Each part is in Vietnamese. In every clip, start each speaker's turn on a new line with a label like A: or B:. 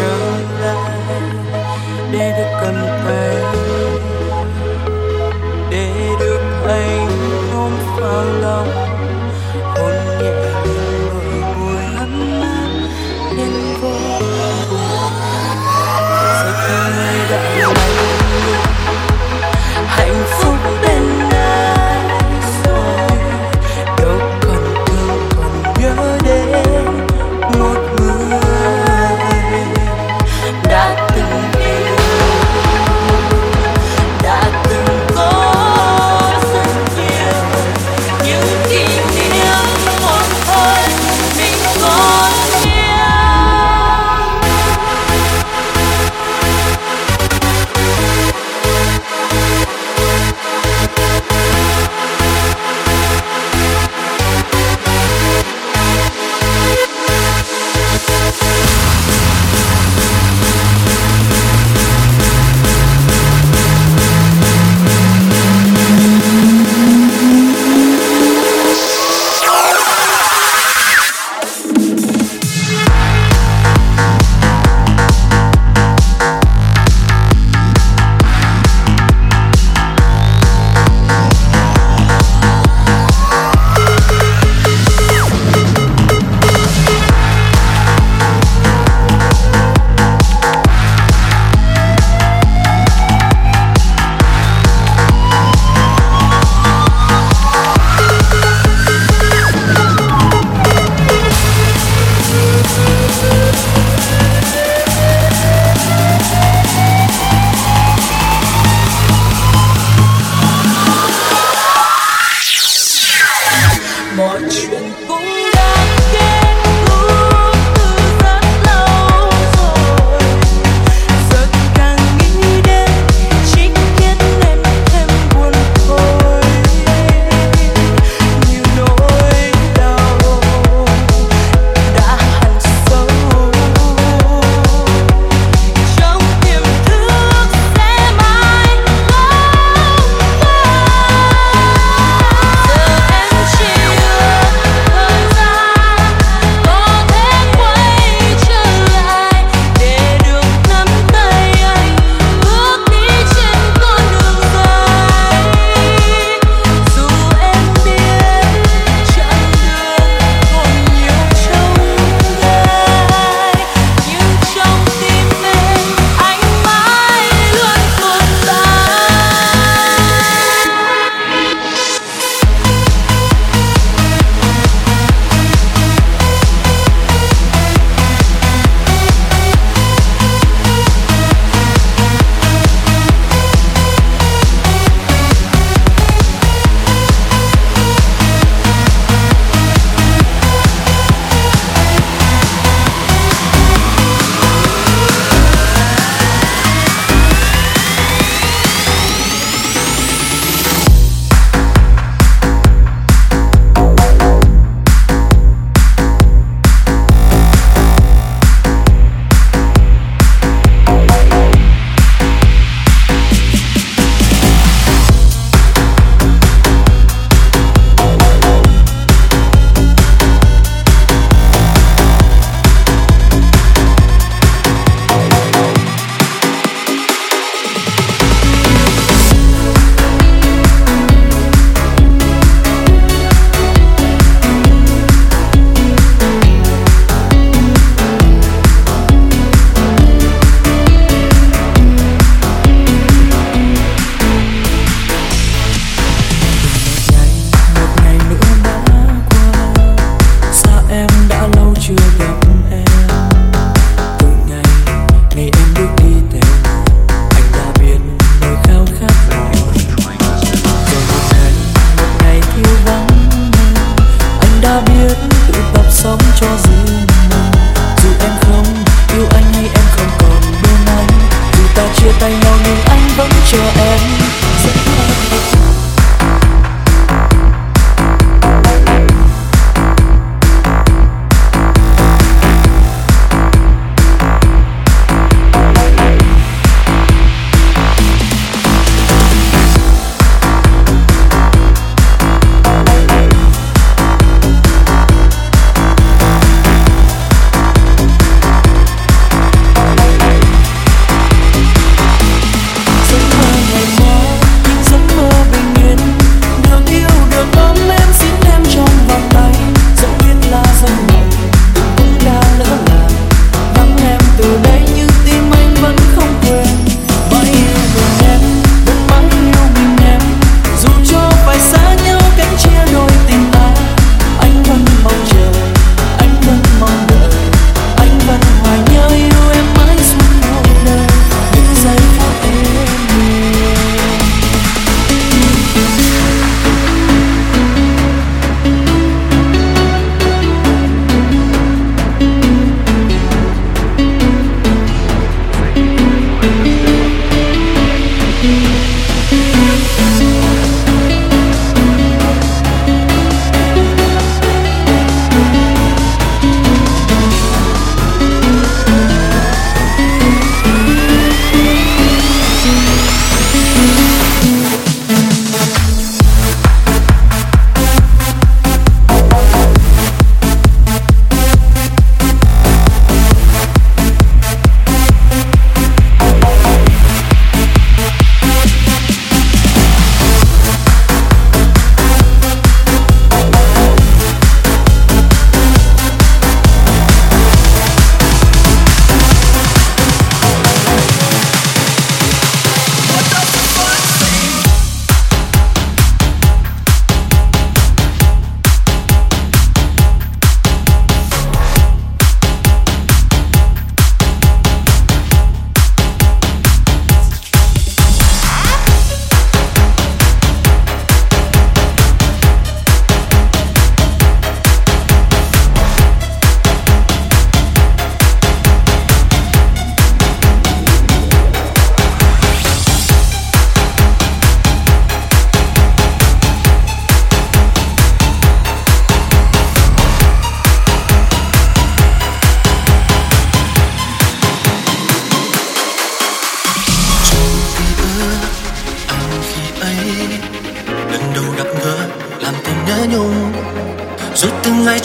A: again.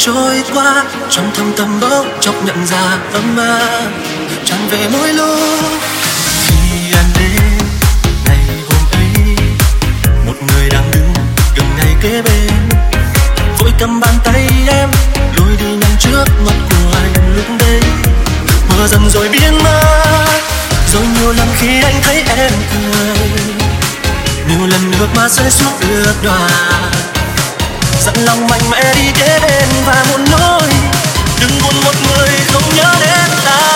A: Trôi qua, trong thâm tâm bỗng chốc nhận ra ấm áp chẳng về mỗi lúc. Khi anh đến ngày hôm ấy, một người đang đứng gần ngay kế bên. Vội cầm bàn tay em, lôi đi nhanh trước mặt của anh lúc đấy. Mưa dần rồi biến mất, rồi nhiều lần khi anh thấy em cười nhiều lần nước mắt rơi xuống ướt đoạn dặn lòng mạnh mẽ đi kế bên và muốn nói. Đừng buồn một người, không nhớ đến ta.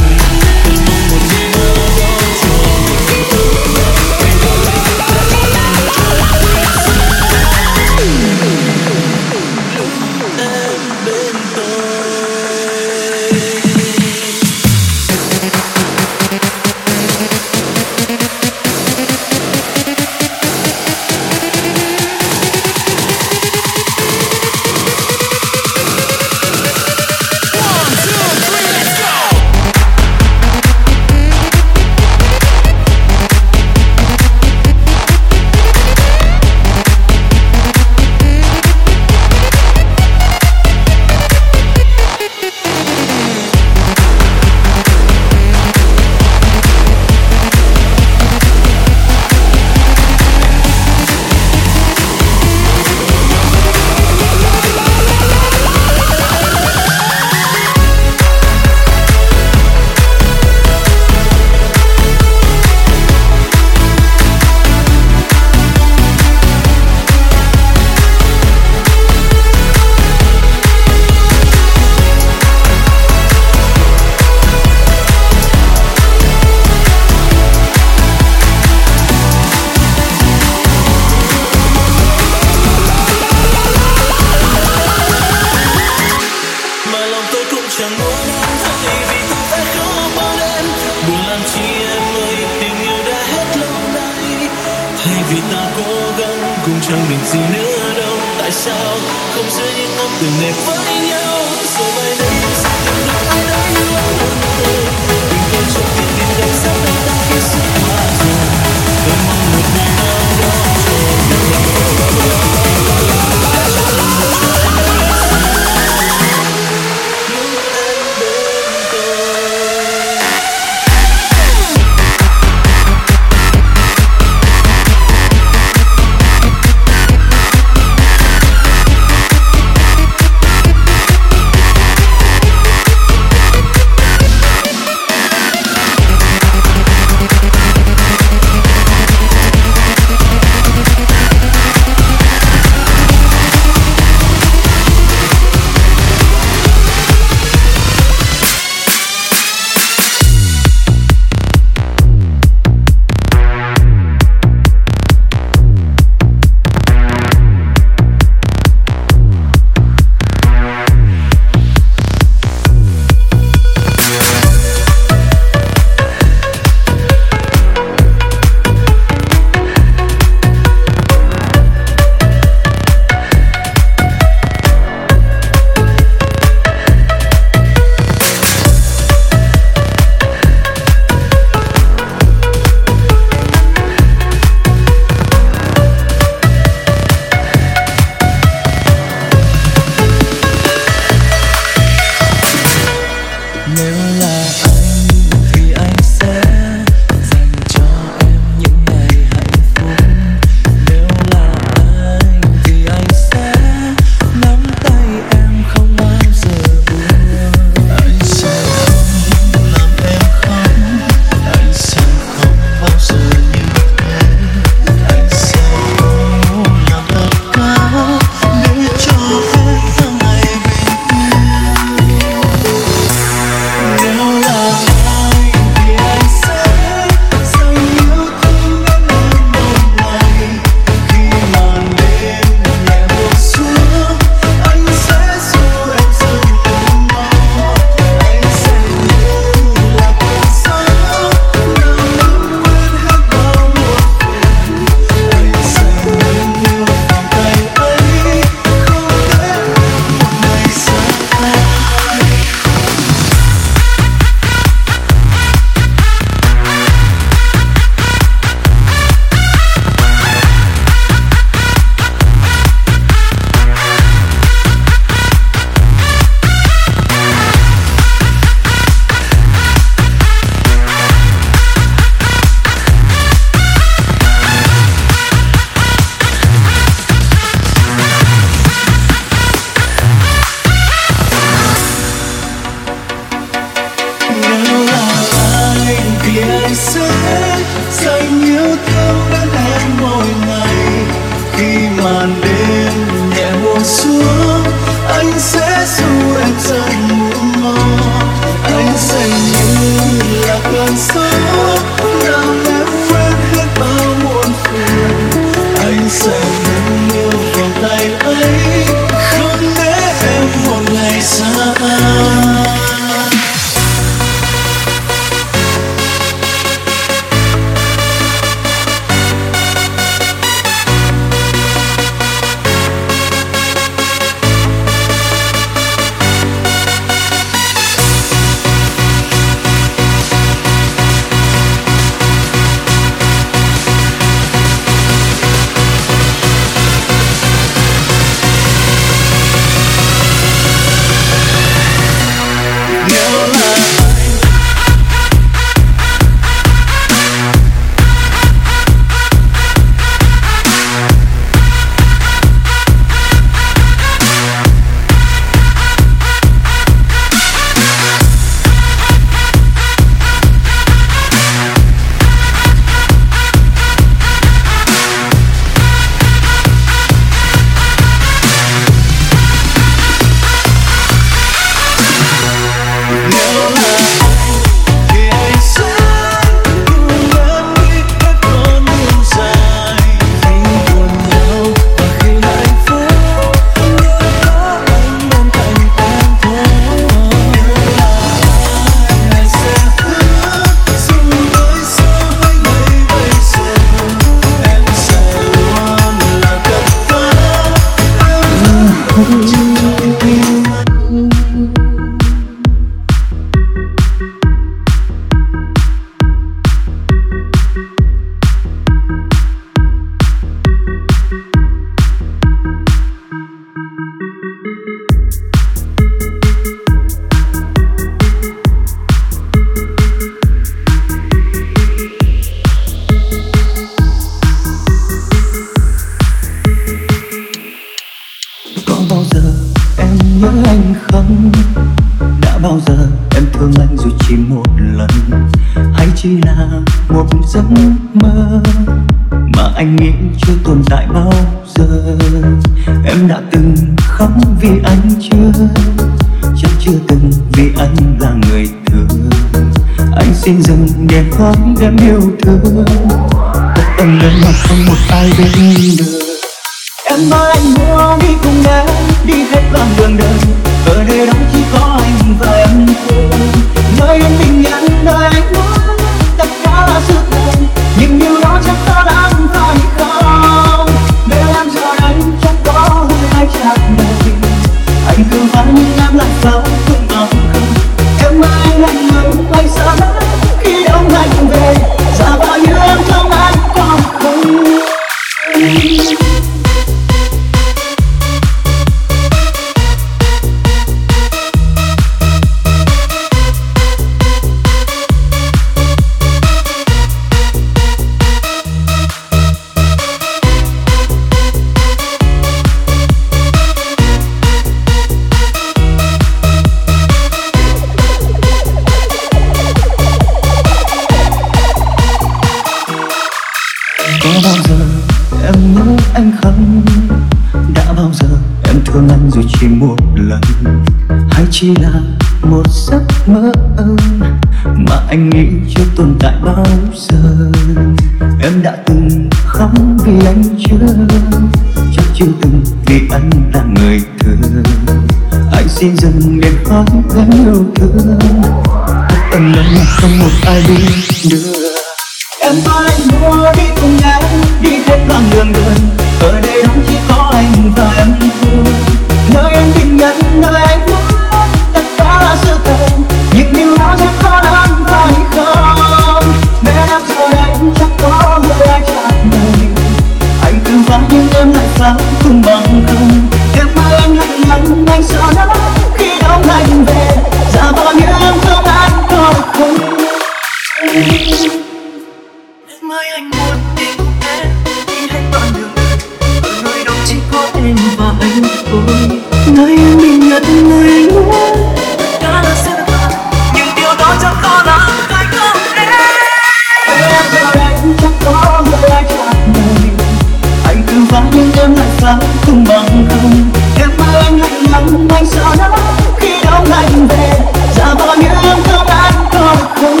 B: và nhưng em lại phá không bằng không. Em ơi anh lạnh lắm, anh sợ lắm, khi đóng lạnh về. Giả bao như em thương anh có không?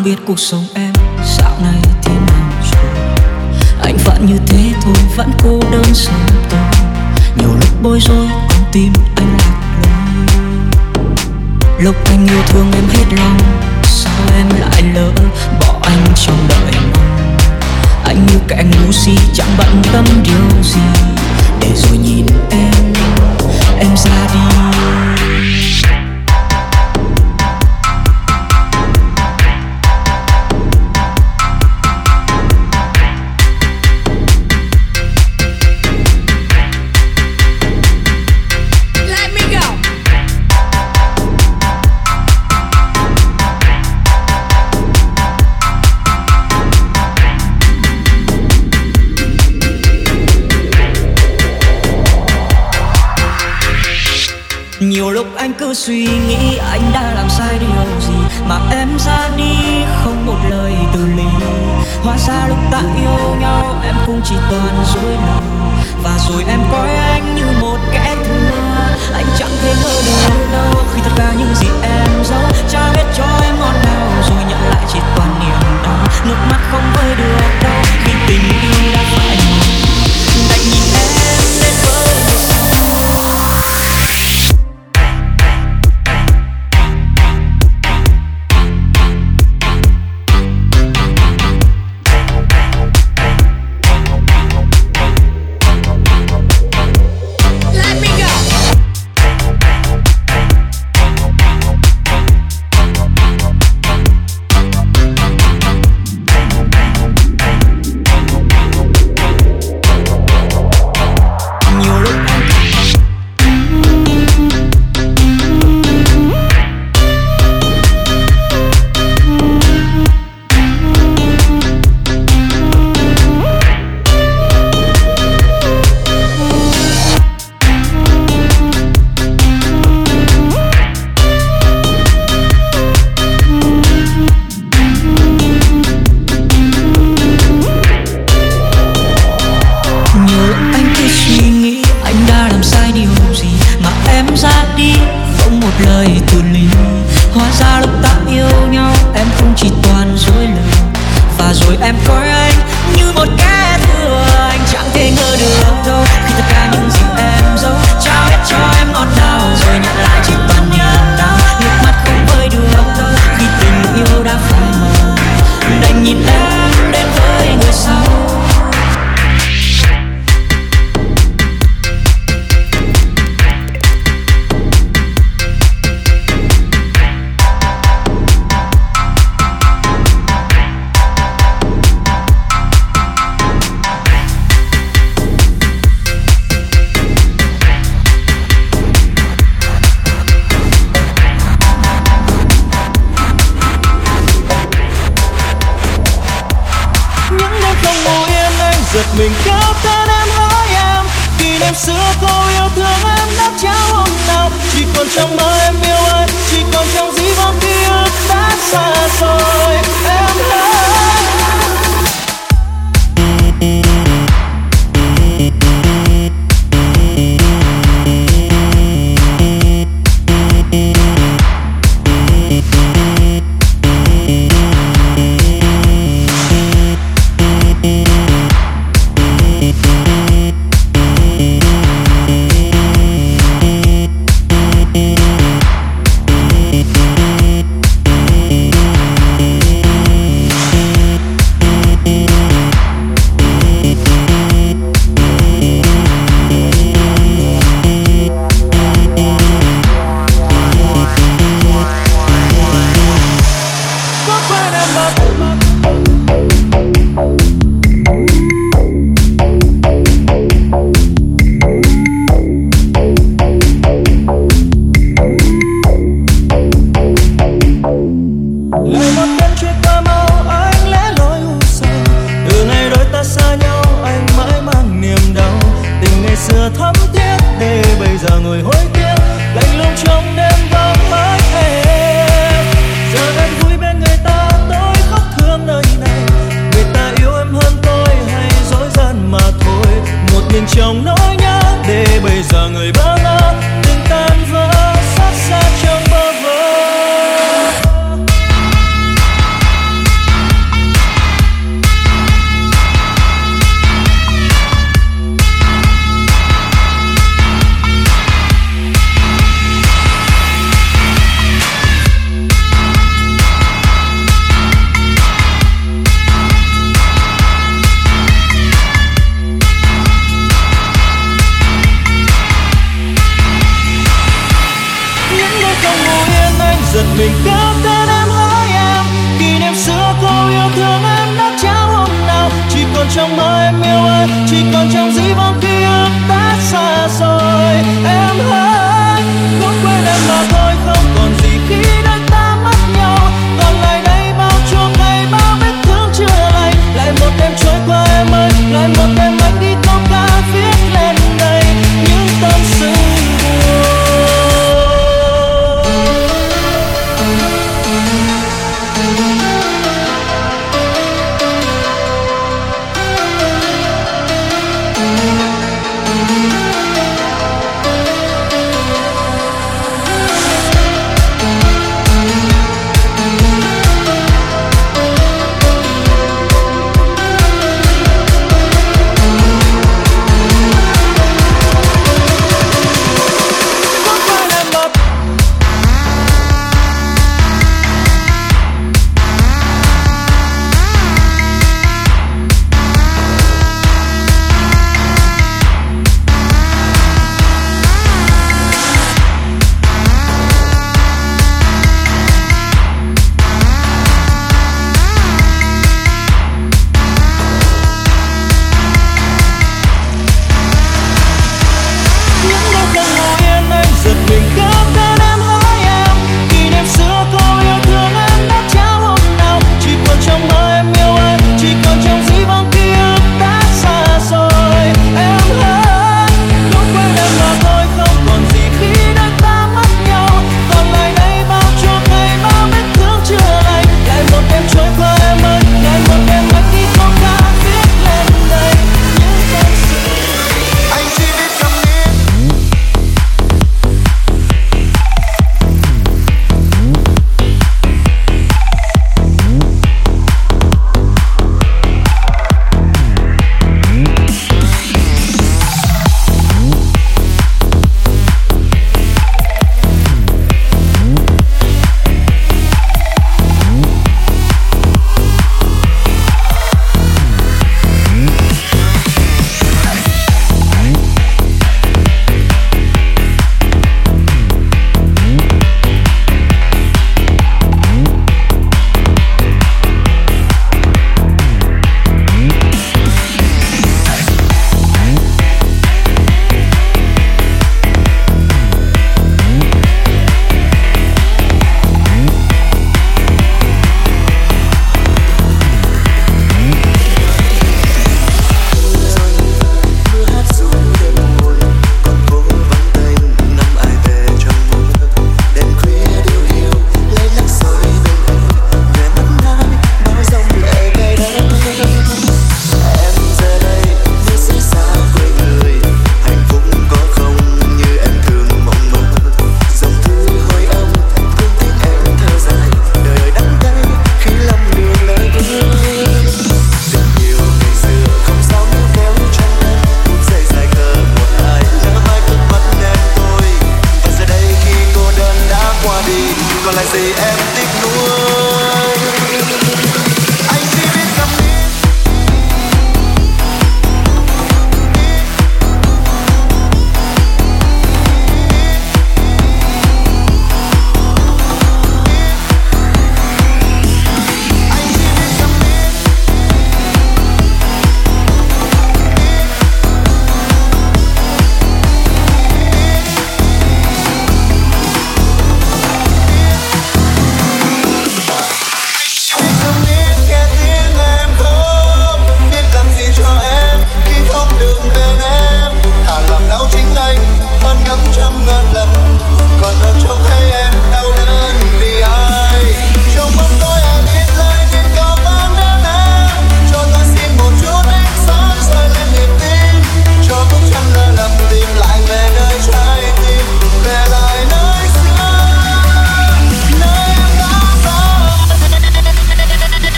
C: Không biết
D: cuộc sống em dạo này thế nào rồi. Anh vẫn như thế thôi, vẫn cô đơn sống tôi nhiều lúc bối rối, con tim anh lạc lối lúc anh yêu thương em hết lòng, sao em lại lỡ bỏ anh trong đời mong? Anh như kẻ ngu si, chẳng bận tâm điều gì. Để rồi nhìn em em ra đi. Cứ suy nghĩ anh đã làm sai điều gì mà em ra đi không một lời từ lý hóa ra lúc ta yêu nhau, em cũng chỉ toàn dối lòng và rồi em coi anh như một kẻ thù anh chẳng thể ngờ được đâu, khi tất cả những gì em giấu, cha biết cho em ngọt ngào rồi nhận lại chỉ toàn niềm đau. Nước mắt không vơi được đâu khi tình yêu đã phải đành nhìn
E: giật mình kêu tên em hỡi em. Kỷ niệm xưa cô yêu thương em đã trao hôm nào. Chỉ còn trong mơ em yêu ơi, chỉ còn trong dĩ vọng khi em đã xa rồi. Em hỡi cũng quên em mà thôi, không còn gì khi đôi ta mất nhau. Còn ngày đây bao chua ngày bao vết thương chưa lành. Lại một đêm trôi qua em ơi, lại một